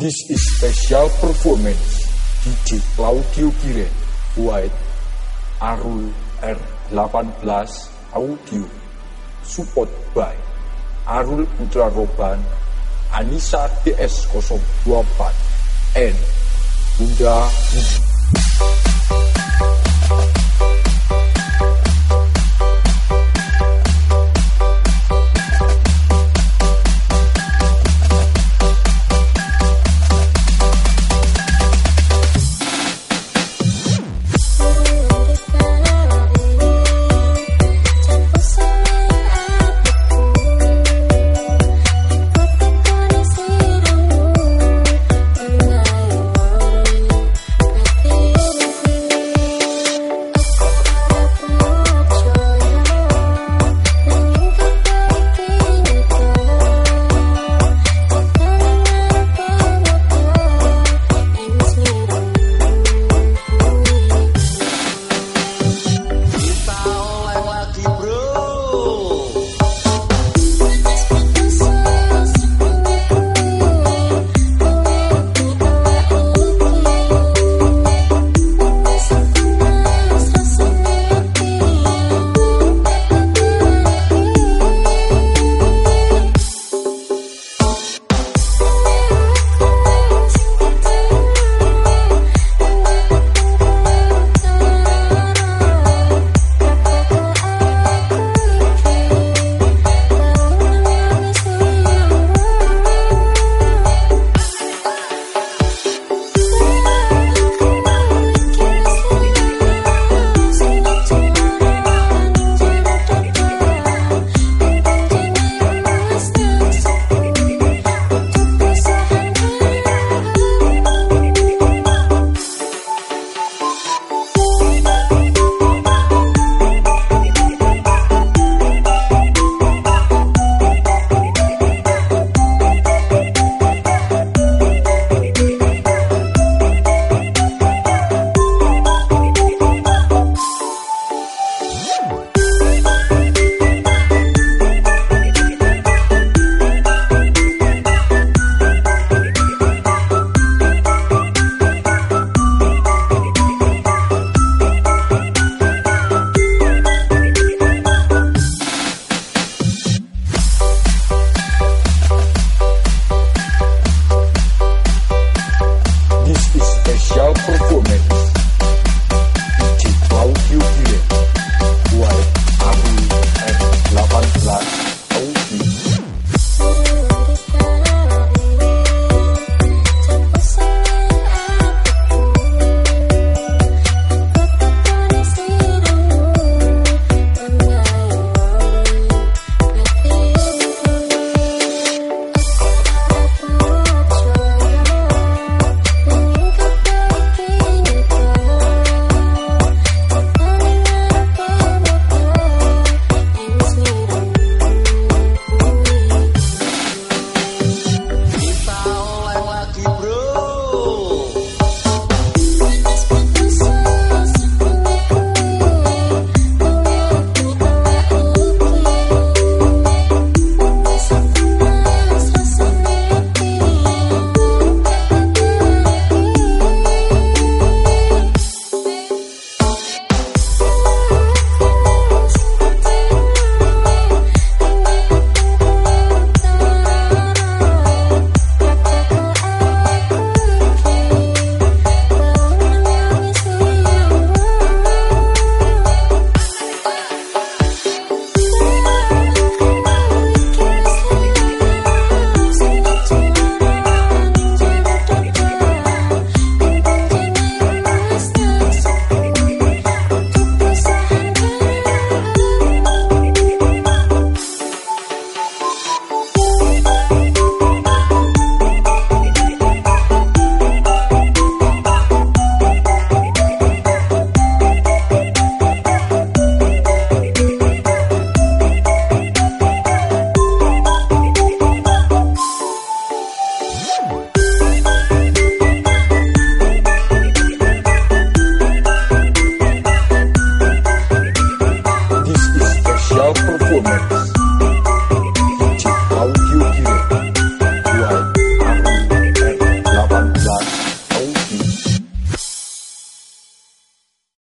This is special performance DJ Claudio Kiren White Arul R18 Audio Support by Arul Putra Roban Anissa DS024 and Bunda Budi.